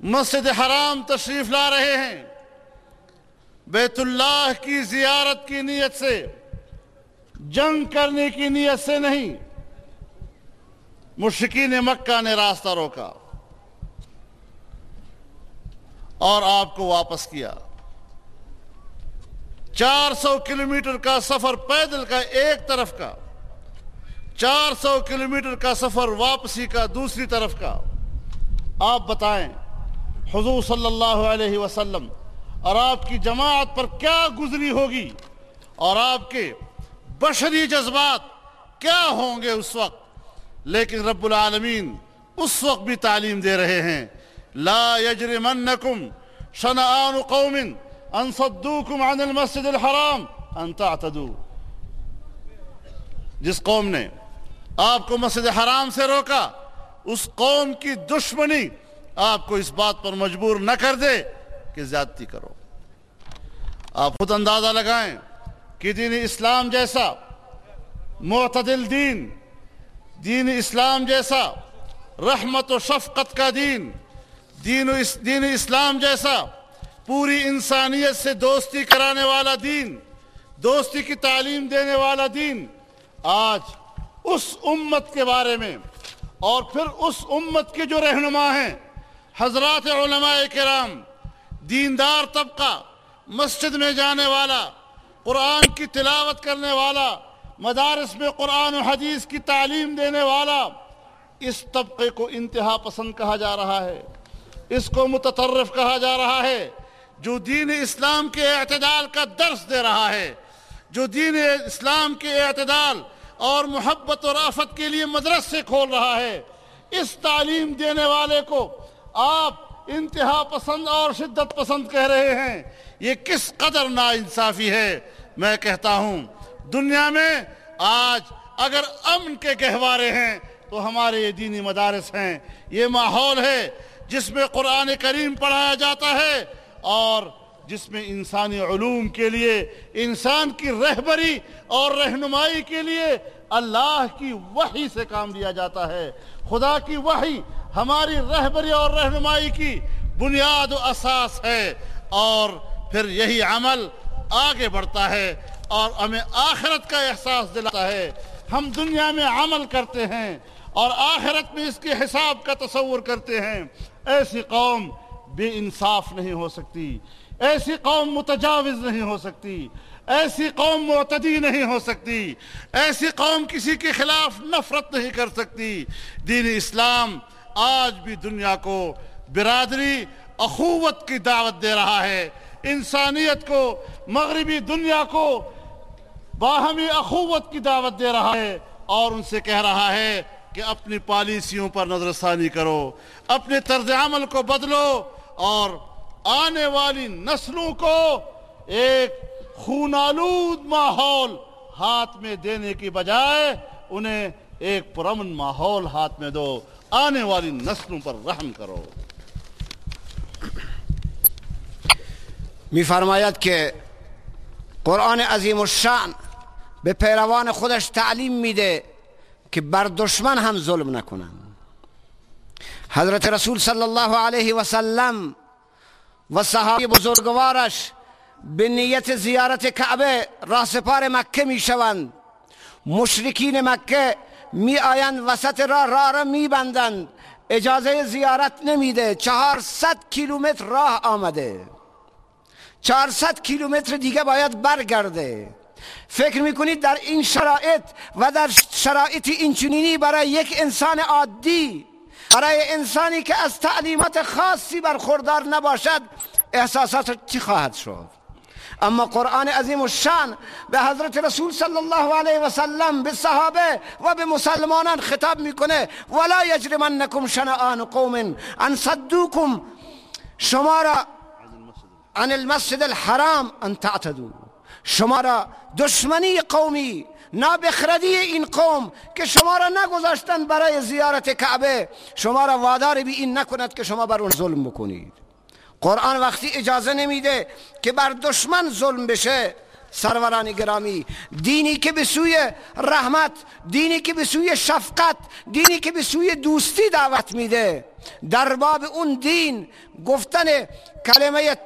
مسجد حرام تشریف لا رہے ہیں۔ بیت اللہ کی زیارت کی نیت سے، جنگ کرنے کی نیت سے نہیں مشکین مکہ نے راستہ روکا اور آپ کو واپس کیا۔ چار سو کلومیٹر کا سفر پیدل کا ایک طرف کا، چار سو کلومیٹر کا سفر واپسی کا دوسری طرف کا۔ آپ بتائیں، حضور صلی اللہ علیہ وسلم، اور آپ کی جماعت پر کیا گزری ہوگی؟ اور آپ کے بشری جذبات کیا ہوں گے اس وقت؟ لیکن رب العالمین اس وقت بھی تعلیم دے رہے ہیں۔ لا يجرمنكم شنآن قوم ان صدوكم عن المسجد الحرام ان تعتدوا۔ جس قوم نے آپ کو مسجد حرام سے روکا، اس قوم کی دشمنی آپ کو اس بات پر مجبور نہ کر دے کہ زیادتی کرو۔ آپ خود اندازہ لگائیں کہ دین اسلام جیسا معتدل دین دین اسلام جیسا رحمت و شفقت کا دین دین, دین اسلام جیسا پوری انسانیت سے دوستی کرانے والا دین دوستی کی تعلیم دینے والا دین آج اس امت کے بارے میں اور پھر اس امت کے جو رہنما ہیں حضرات علماء کرام دیندار طبقہ مسجد میں جانے والا قرآن کی تلاوت کرنے والا مدارس میں قرآن و حدیث کی تعلیم دینے والا اس طبقے کو انتہا پسند کہا جا رہا ہے، اس کو متطرف کہا جا رہا ہے، جو دین اسلام کے اعتدال کا درس دے رہا ہے، جو دین اسلام کے اعتدال اور محبت اور آفت کے لیے مدرسے کھول رہا ہے، اس تعلیم دینے والے کو آپ انتہا پسند اور شدت پسند کہہ رہے ہیں، یہ کس قدر نا انصافی ہے؟ میں کہتا ہوں دنیا میں آج اگر امن کے گہوارے ہیں تو ہمارے یہ دینی مدارس ہیں، یہ ماحول ہے جس میں قرآن کریم پڑھایا جاتا ہے اور جس میں انسانی علوم کے لیے، انسان کی رہبری اور رہنمائی کے لیے اللہ کی وحی سے کام لیا جاتا ہے۔ خدا کی وحی ہماری رہبری اور رہنمائی کی بنیاد و اساس ہے اور پھر یہی عمل آگے بڑھتا ہے۔ اور ہمیں آخرت کا احساس دلاتا ہے۔ ہم دنیا میں عمل کرتے ہیں اور آخرت میں اس کے حساب کا تصور کرتے ہیں۔ ایسی قوم بے انصاف نہیں ہو سکتی۔ ایسی قوم متجاوز نہیں ہو سکتی۔ ایسی قوم معتدی نہیں ہو سکتی۔ ایسی قوم کسی کے خلاف نفرت نہیں کر سکتی۔ دین اسلام آج بھی دنیا کو برادری، اخوت کی دعوت دے رہا ہے۔ انسانیت کو، مغربی دنیا کو باہمی اخوت کی دعوت دے رہا ہے اور ان سے کہہ رہا ہے کہ اپنی پالیسیوں پر نظر ثانی کرو، اپنے طرز عمل کو بدلو اور آنے والی نسلوں کو ایک خونالود ماحول ہاتھ میں دینے کی بجائے انہیں ایک پرامن ماحول ہاتھ میں دو، آنے والی نسلوں پر رحم کرو۔ می فرماید که قرآن عظیم الشان به پیروان خودش تعلیم میده که بر دشمن هم ظلم نکنن. حضرت رسول صلی الله علیه و سلم و صحابی بزرگوارش به نیت زیارت کعبه راه سپار مکه می شوند مشرکین مکه می آیند وسط راه راه را می بندند اجازه زیارت نمیده. چهارصد کیلومتر راه آمده. چهارصد کیلومتر دیگه باید برگرده. فکر می‌کنید در این شرایط و در شرایط اینچنینی برای یک انسان عادی برای انسانی که از تعلیمات خاصی برخوردار نباشد احساسات چی خواهد شد؟ اما قرآن عظیم الشان به حضرت رسول صلی الله علیه و سلم به صحابه و به مسلمانان خطاب می‌کنه ولا یجرمنکم شنآن قوم ان صدوکم. شما را عن المسجد الحرام ان تعتدو شما را دشمنی قومی نابخردی این قوم که شما را نگذاشتن برای زیارت کعبه شما را وادار به این نکند که شما بر اون ظلم بکنید. قرآن وقتی اجازه نمیده که بر دشمن ظلم بشه سروران گرامی دینی که به سوی رحمت دینی که به سوی شفقت دینی که به سوی دوستی دعوت میده در باب اون دین گفتن کلمه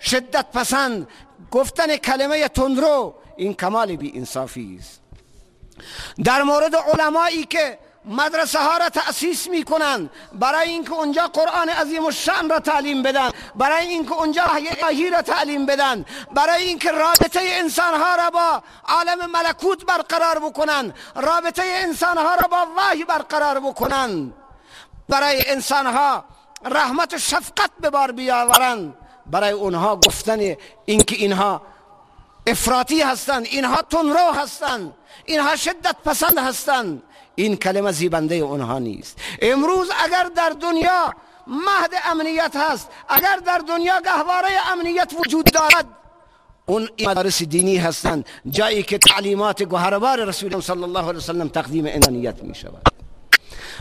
شدت پسند گفتن کلمه تندرو این کمال بی انصافی است. در مورد علمایی که مدرسه ها را تأسیس می کنند برای اینکه اونجا قرآن عظیم الشان را تعلیم بدن برای اینکه اونجا الهی را تعلیم بدن برای اینکه رابطه انسان ها را با عالم ملکوت برقرار بکنن رابطه انسان ها را با وحی برقرار بکنن. برای انسان ها رحمت و شفقت به بار بیاورند. برای اونها گفتن اینکه اینها افراطی هستند اینها تنرو هستند اینها شدت پسند هستند. این کلمه زیبنده اونها نیست. امروز اگر در دنیا مهد امنیت هست اگر در دنیا گهواره امنیت وجود دارد اون مدارس دینی هستند جایی که تعلیمات گوهربار رسول صلی الله علیه وسلم تقدیم انسانیت می شود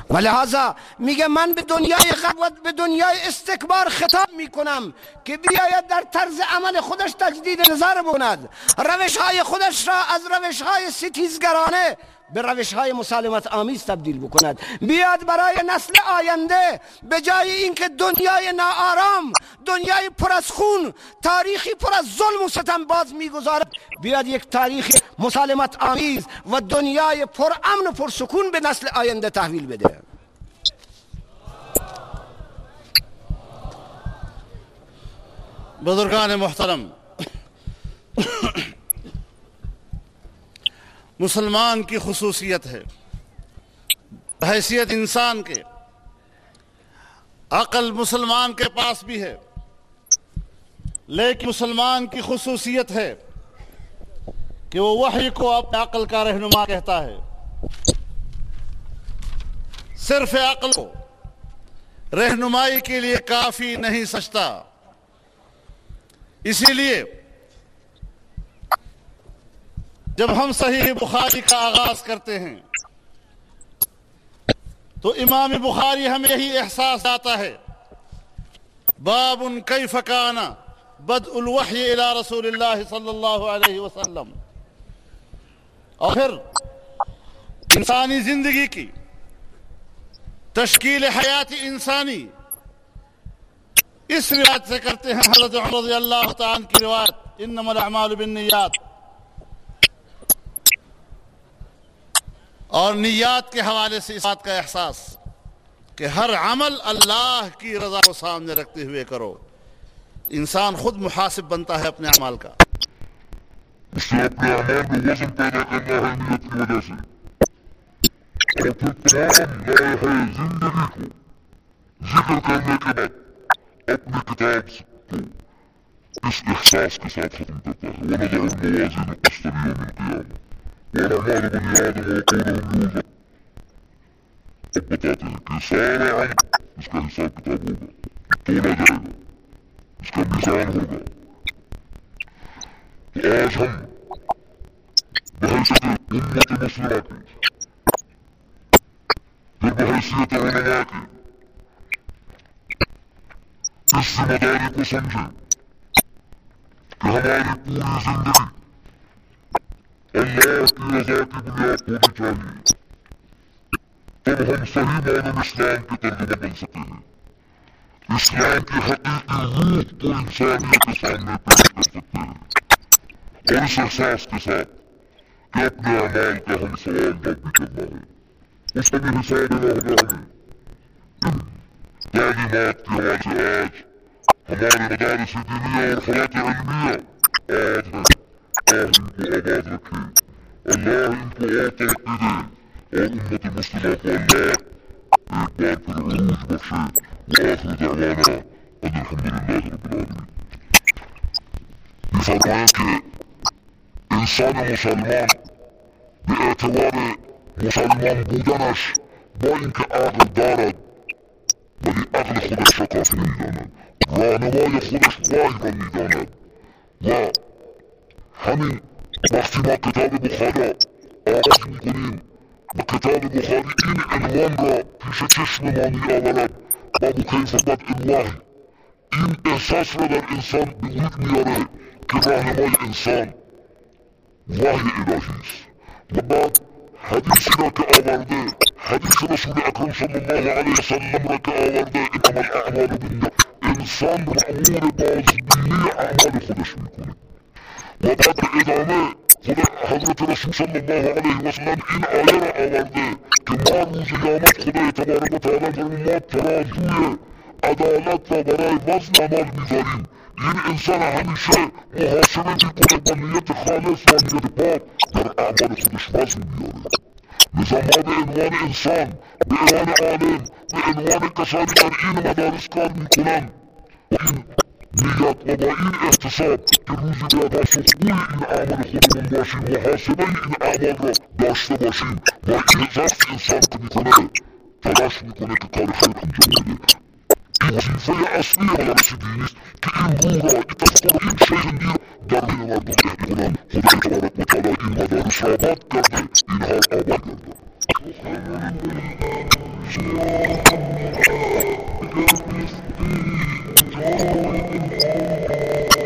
و لحاظا میگه من به دنیای قوت به دنیای استکبار خطاب می‌کنم که بیاید در طرز عمل خودش تجدید نظر بکند. روش های خودش را از روش های ستیزگرانه به روش های مسالمت آمیز تبدیل بکند. بیاد برای نسل آینده به جای اینکه دنیای ناآرام دنیای پر از خون تاریخی پر از ظلم و ستم باز می‌گذارد. بیاد یک تاریخ مسالمت آمیز و دنیای پر امن و پر سکون به نسل آینده تحویل بده. بزرگان محترم مسلمان کی خصوصیت ہے۔ حیثیت انسان کے، عقل مسلمان کے پاس بھی ہے، لیکن مسلمان کی خصوصیت ہے کہ وہ وحی کو اپنے عقل کا رہنما کہتا ہے۔ صرف عقل کو رہنمائی کے لیے کافی نہیں سچتا۔ اسی لیے جب ہم صحیح بخاری کا آغاز کرتے ہیں، تو امام بخاری ہمیں یہی احساس آتا ہے، باب ان کئی فکانا بد الوحی الى رسول اللہ صلی اللہ علیہ وسلم۔ اور پھر، انسانی زندگی کی تشکیل حیات انسانی اس روایت سے کرتے ہیں، حضرت رضی اللہ تعالیٰ کی روایت، انما الاعمال بالنیات۔ اور نیات کے حوالے سے اس بات کا احساس کہ ہر عمل اللہ کی رضا کو سامنے رکھتے ہوئے کرو۔ انسان خود محاسب بنتا ہے اپنے عمال کا۔ اس سے اپنے میں وزن پیدا کرنا ہے نیت کی وجہ سے۔ زندگی کو۔ ذکر کرنے کے بعد اپنی کتاب کو اس احساس کے ساتھ ختم کرتا ہے۔ وأنا غالب النادم وقوله اللوزة البطاطس الكسارة عنك يعني، مش كهسان كتاب هربا الطولة جايبة مش كميسان هربا وآش هم. بهيسة الأمة المسلمة بالبهيسية علماك قس مدارك وسمجة كهمالك ولي زندقي. ہم بحیثیت امت مسلمہ کی پھر بحیثیت علماء کی اس ذمہ داری کو سمجھے کہ ہماری پوری زندگی اللہ کی رضا کی بنیاد ہونی چاہیے تب ہم صحیح معنی اسلام کے ترجمہ بن سکتے ہیں اسلام کی حقیقی روح کو انسانیت کے سامنے پیش کر سکتے ہیں اور اس احساس کے ساتھ کہ اپنے اعمال کا ہم سوال جب بھی کرنا ہے اس کا بھی حساب اللہ ہمیں تعلیمات کے حوالے سے آج ہمارے مدارس دینیہ اور حالات علمیہ آج ہے اللہ ان کو آباد رکھے اللہ ان کو اور ترقی دے اور امت مسلمہ کو اللہ ایک بار پھر عروج بخشے وآخر دعوانا ان الحمدللہ رب العالمین یہ فرمائیں کہ انسان مسلمان به اعتبار مسلمان بودنش با اینکه عقل دارد ولی عقل خودش را کافی نمیداند راهنمای خودش وحی را میداند و همین وقتی ما کتاب بخاری را آغاز میکنیم و کتاب بخاری این عنوان را پیش چشم ما میآورد باب کیف بدء این احساس را در انسان به وجود میاره که راهنمای انسان وحی الهی است. و بعد حدیثی را که آورده حدیث رسول اکرم صلی الله علیه وسلم را که آورده انما الاعمال بالنیات انسان مأمور بازبینی اعمال خودش میکنه و بعد به ادامه خدا حضرت رسول صلی الله علیه وسلم این آیه را آورده که ما روز قیامت خدای تبارک و تعالی فرمود ما ترازوی عدالت را برای وزن عمل میذاریم این انسان همیشه محاسبه میکنه با نیت خالص و نیت پاک در اعمال خودش وزن بیاره لذا ما به عنوان انسان به عنوان عالم به عنوان کسانی در این مدارس کار میکنن این نیت و با این احتساب که روزی به پاسخگوی این اعمال خودمون باشیم محاسبه این اعمال را داشته باشیم و این وقت انسان که میکنه تلاش میکنه که کار خیر انجام بده این وظیفه اصلی مدارس دینی است که این روح را این تفکر این شیء دین در بین مردم اهدی کنند خدای تبارک و تعالی این مدارس را آباد کرده اینها آباد کرده